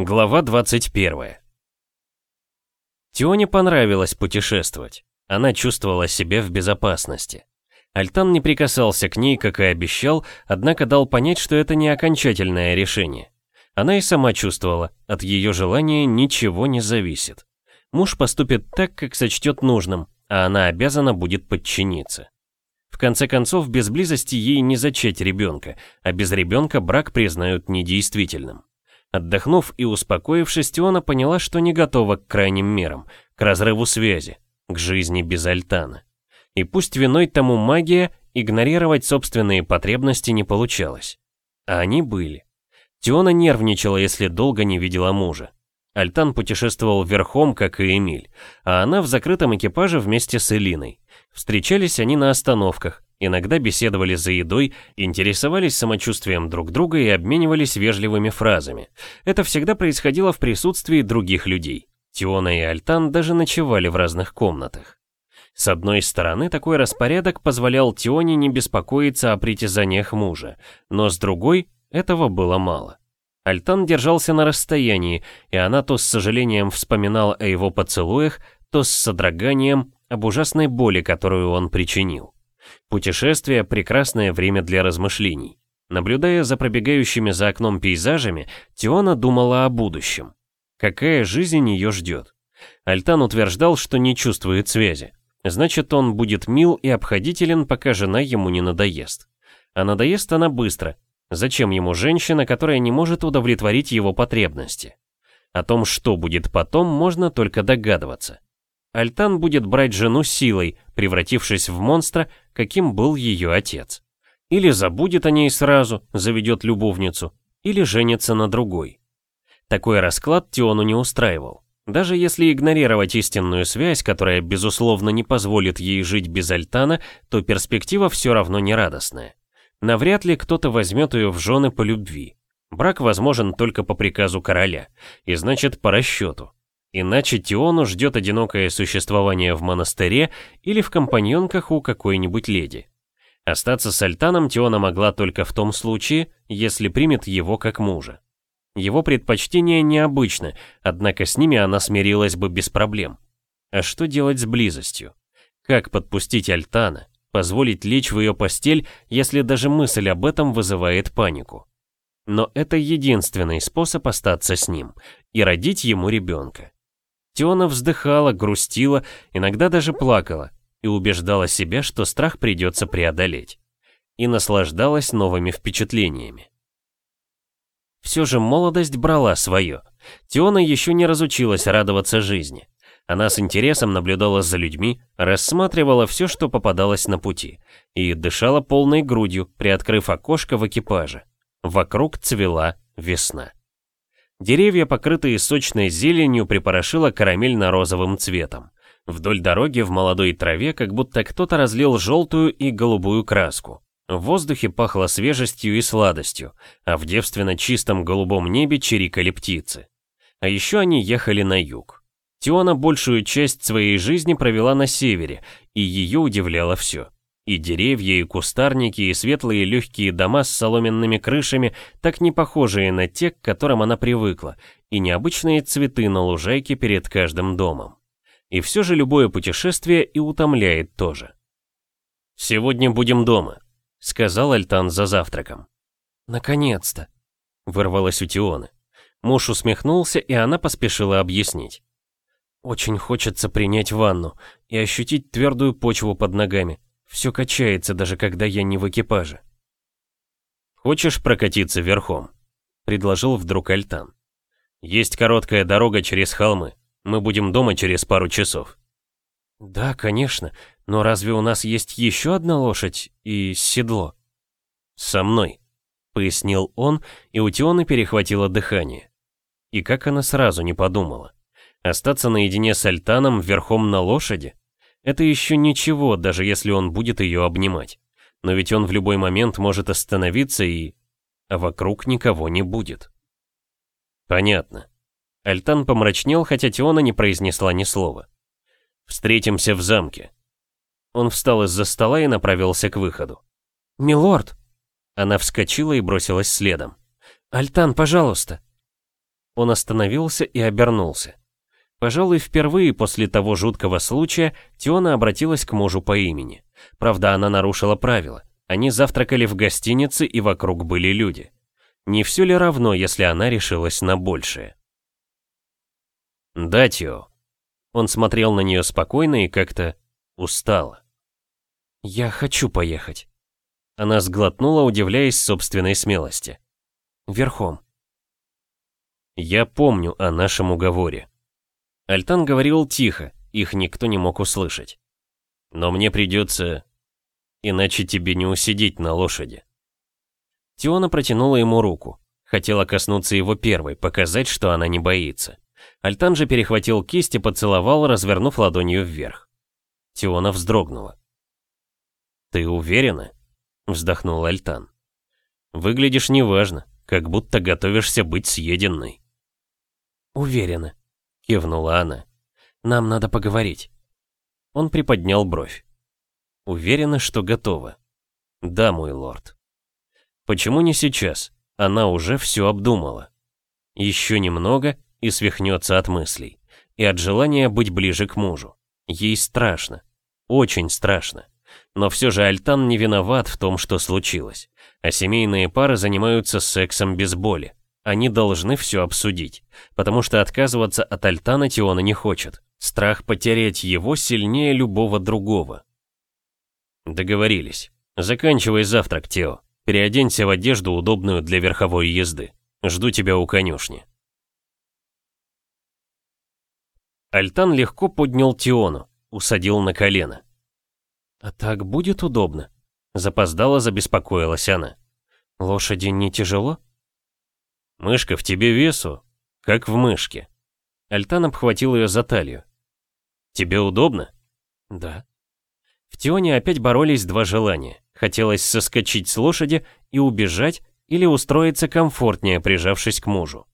Глава 21 Тионе понравилось путешествовать. Она чувствовала себя в безопасности. Альтан не прикасался к ней, как и обещал, однако дал понять, что это не окончательное решение. Она и сама чувствовала, от ее желания ничего не зависит. Муж поступит так, как сочтет нужным, а она обязана будет подчиниться. В конце концов, без близости ей не зачать ребенка, а без ребенка брак признают недействительным. Отдохнув и успокоившись, Тиона поняла, что не готова к крайним мерам, к разрыву связи, к жизни без Альтана. И пусть виной тому магия, игнорировать собственные потребности не получалось. А они были. Тиона нервничала, если долго не видела мужа. Альтан путешествовал верхом, как и Эмиль, а она в закрытом экипаже вместе с Элиной. Встречались они на остановках, иногда беседовали за едой, интересовались самочувствием друг друга и обменивались вежливыми фразами. Это всегда происходило в присутствии других людей. Тиона и Альтан даже ночевали в разных комнатах. С одной стороны, такой распорядок позволял Тионе не беспокоиться о притязаниях мужа, но с другой, этого было мало. Альтан держался на расстоянии, и она то с сожалением вспоминала о его поцелуях, то с содроганием об ужасной боли, которую он причинил. Путешествие – прекрасное время для размышлений. Наблюдая за пробегающими за окном пейзажами, Тиона думала о будущем. Какая жизнь ее ждет? Альтан утверждал, что не чувствует связи. Значит, он будет мил и обходителен, пока жена ему не надоест. А надоест она быстро. Зачем ему женщина, которая не может удовлетворить его потребности? О том, что будет потом, можно только догадываться. Альтан будет брать жену силой, превратившись в монстра, каким был ее отец. Или забудет о ней сразу, заведет любовницу, или женится на другой. Такой расклад Тиону не устраивал. Даже если игнорировать истинную связь, которая, безусловно, не позволит ей жить без Альтана, то перспектива все равно нерадостная. Навряд ли кто-то возьмет ее в жены по любви. Брак возможен только по приказу короля, и значит по расчету. Иначе Тиону ждет одинокое существование в монастыре или в компаньонках у какой-нибудь леди. Остаться с Альтаном Тиона могла только в том случае, если примет его как мужа. Его предпочтения необычны, однако с ними она смирилась бы без проблем. А что делать с близостью? Как подпустить Альтана, позволить лечь в ее постель, если даже мысль об этом вызывает панику? Но это единственный способ остаться с ним и родить ему ребенка. Тиона вздыхала, грустила, иногда даже плакала и убеждала себя, что страх придется преодолеть. И наслаждалась новыми впечатлениями. Все же молодость брала свое. Тиона еще не разучилась радоваться жизни. Она с интересом наблюдала за людьми, рассматривала все, что попадалось на пути, и дышала полной грудью, приоткрыв окошко в экипаже. Вокруг цвела весна. Деревья, покрытые сочной зеленью, припорошило карамельно-розовым цветом. Вдоль дороги в молодой траве как будто кто-то разлил желтую и голубую краску. В воздухе пахло свежестью и сладостью, а в девственно чистом голубом небе чирикали птицы. А еще они ехали на юг. Тиона большую часть своей жизни провела на севере, и ее удивляло все. И деревья, и кустарники, и светлые легкие дома с соломенными крышами, так не похожие на те, к которым она привыкла, и необычные цветы на лужайке перед каждым домом. И все же любое путешествие и утомляет тоже. «Сегодня будем дома», — сказал Альтан за завтраком. «Наконец-то», — вырвалось у Тионы. Муж усмехнулся, и она поспешила объяснить. «Очень хочется принять ванну и ощутить твердую почву под ногами. Все качается, даже когда я не в экипаже. «Хочешь прокатиться верхом?» — предложил вдруг Альтан. «Есть короткая дорога через холмы. Мы будем дома через пару часов». «Да, конечно, но разве у нас есть еще одна лошадь и седло?» «Со мной», — пояснил он, и у Тионы перехватило дыхание. И как она сразу не подумала. Остаться наедине с Альтаном верхом на лошади? Это еще ничего, даже если он будет ее обнимать. Но ведь он в любой момент может остановиться и... А вокруг никого не будет. Понятно. Альтан помрачнел, хотя Теона не произнесла ни слова. «Встретимся в замке». Он встал из-за стола и направился к выходу. «Милорд!» Она вскочила и бросилась следом. «Альтан, пожалуйста!» Он остановился и обернулся. Пожалуй, впервые после того жуткого случая Тиона обратилась к мужу по имени. Правда, она нарушила правила. Они завтракали в гостинице, и вокруг были люди. Не все ли равно, если она решилась на большее? «Да, Тио». Он смотрел на нее спокойно и как-то устало. «Я хочу поехать». Она сглотнула, удивляясь собственной смелости. «Верхом». «Я помню о нашем уговоре». Альтан говорил тихо, их никто не мог услышать. «Но мне придется иначе тебе не усидеть на лошади. Тиона протянула ему руку. Хотела коснуться его первой, показать, что она не боится. Альтан же перехватил кисть и поцеловал, развернув ладонью вверх. Тиона вздрогнула. «Ты уверена?» — вздохнул Альтан. «Выглядишь неважно, как будто готовишься быть съеденной». «Уверена», — кивнула она. «Нам надо поговорить». Он приподнял бровь. Уверена, что готова. Да, мой лорд. Почему не сейчас? Она уже все обдумала. Еще немного и свихнется от мыслей. И от желания быть ближе к мужу. Ей страшно. Очень страшно. Но все же Альтан не виноват в том, что случилось. А семейные пары занимаются сексом без боли. Они должны все обсудить. Потому что отказываться от Альтана Тиона не хочет. Страх потерять его сильнее любого другого. Договорились. Заканчивай завтрак, Тео. Переоденься в одежду, удобную для верховой езды. Жду тебя у конюшни. Альтан легко поднял Тиону, усадил на колено. «А так будет удобно?» Запоздала, забеспокоилась она. «Лошади не тяжело?» «Мышка в тебе весу, как в мышке». Альтан обхватил ее за талию. «Тебе удобно?» «Да». В Тионе опять боролись два желания. Хотелось соскочить с лошади и убежать, или устроиться комфортнее, прижавшись к мужу.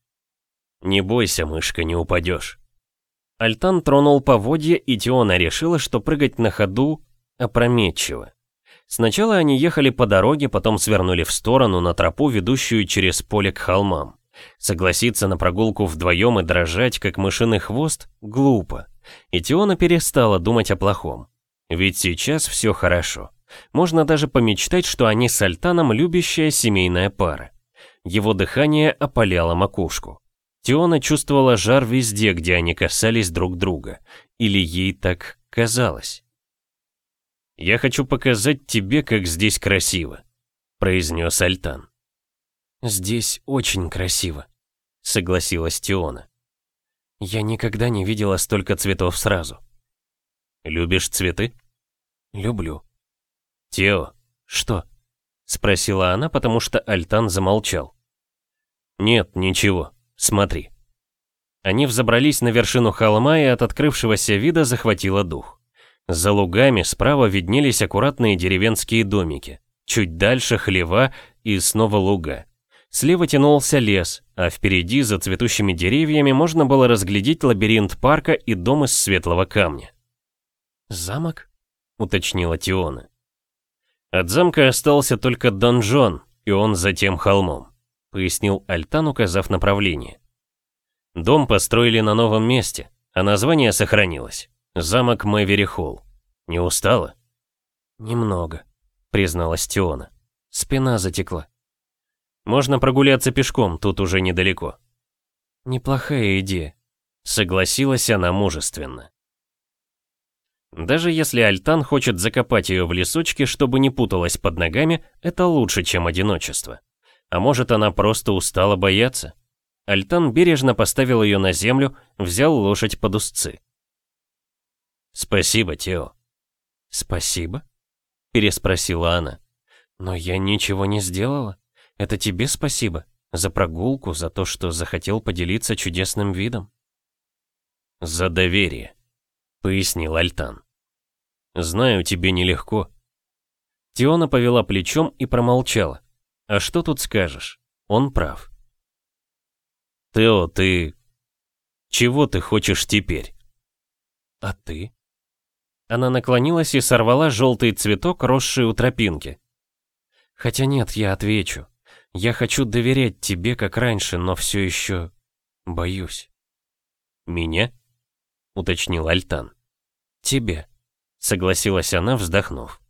«Не бойся, мышка, не упадешь». Альтан тронул поводья, и Тиона решила, что прыгать на ходу опрометчиво. Сначала они ехали по дороге, потом свернули в сторону на тропу, ведущую через поле к холмам. Согласиться на прогулку вдвоем и дрожать, как мышиный хвост, глупо. И Тиона перестала думать о плохом. Ведь сейчас все хорошо. Можно даже помечтать, что они с Альтаном любящая семейная пара. Его дыхание опаляло макушку. Тиона чувствовала жар везде, где они касались друг друга. Или ей так казалось. «Я хочу показать тебе, как здесь красиво», — произнес Альтан. «Здесь очень красиво», — согласилась Тиона. «Я никогда не видела столько цветов сразу». «Любишь цветы?» «Люблю». «Тео». «Что?» — спросила она, потому что Альтан замолчал. «Нет, ничего. Смотри». Они взобрались на вершину холма и от открывшегося вида захватило дух. За лугами справа виднелись аккуратные деревенские домики. Чуть дальше хлева и снова луга. Слева тянулся лес, а впереди, за цветущими деревьями, можно было разглядеть лабиринт парка и дом из светлого камня. «Замок?» — уточнила Тиона. «От замка остался только донжон, и он за тем холмом», — пояснил Альтан, указав направление. «Дом построили на новом месте, а название сохранилось. Замок Мэвери Холл. Не устала?» «Немного», — призналась Тиона. «Спина затекла». «Можно прогуляться пешком, тут уже недалеко». «Неплохая идея», — согласилась она мужественно. Даже если Альтан хочет закопать ее в лесочке, чтобы не путалась под ногами, это лучше, чем одиночество. А может, она просто устала бояться? Альтан бережно поставил ее на землю, взял лошадь под узцы. «Спасибо, Тео». «Спасибо?» — переспросила она. «Но я ничего не сделала. Это тебе спасибо. За прогулку, за то, что захотел поделиться чудесным видом». «За доверие», — пояснил Альтан. Знаю, тебе нелегко. Тиона повела плечом и промолчала. А что тут скажешь? Он прав. Тео, ты... Чего ты хочешь теперь? А ты? Она наклонилась и сорвала желтый цветок, росший у тропинки. Хотя нет, я отвечу. Я хочу доверять тебе, как раньше, но все еще Боюсь. Меня? Уточнил Альтан. Тебе. Согласилась она, вздохнув.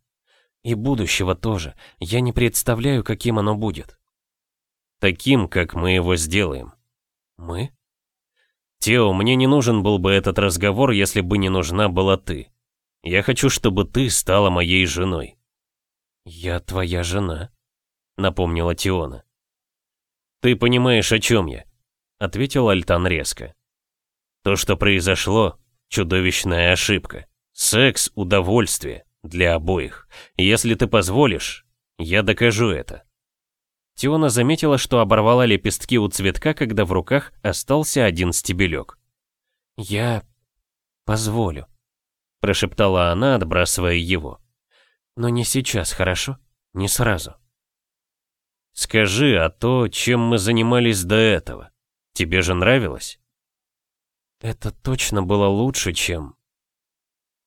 И будущего тоже. Я не представляю, каким оно будет. Таким, как мы его сделаем. Мы? Тео, мне не нужен был бы этот разговор, если бы не нужна была ты. Я хочу, чтобы ты стала моей женой. Я твоя жена, напомнила Тиона. Ты понимаешь, о чем я? Ответил Альтан резко. То, что произошло, чудовищная ошибка. Секс — удовольствие для обоих. Если ты позволишь, я докажу это. Тиона заметила, что оборвала лепестки у цветка, когда в руках остался один стебелек. «Я позволю», — прошептала она, отбрасывая его. «Но не сейчас, хорошо? Не сразу». «Скажи, а то, чем мы занимались до этого, тебе же нравилось?» «Это точно было лучше, чем...»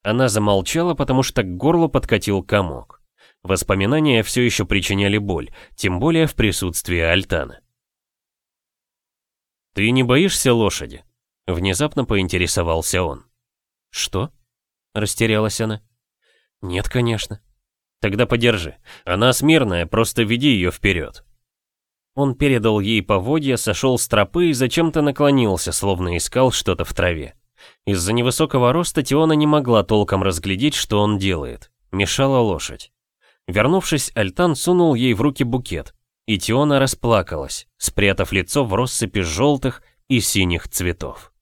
Она замолчала, потому что к горлу подкатил комок. Воспоминания все еще причиняли боль, тем более в присутствии Альтана. «Ты не боишься лошади?» Внезапно поинтересовался он. «Что?» — растерялась она. «Нет, конечно». «Тогда подержи. Она смирная, просто веди ее вперед». Он передал ей поводья, сошел с тропы и зачем-то наклонился, словно искал что-то в траве. Из-за невысокого роста Тиона не могла толком разглядеть, что он делает. Мешала лошадь. Вернувшись, Альтан сунул ей в руки букет, и Тиона расплакалась, спрятав лицо в россыпи желтых и синих цветов.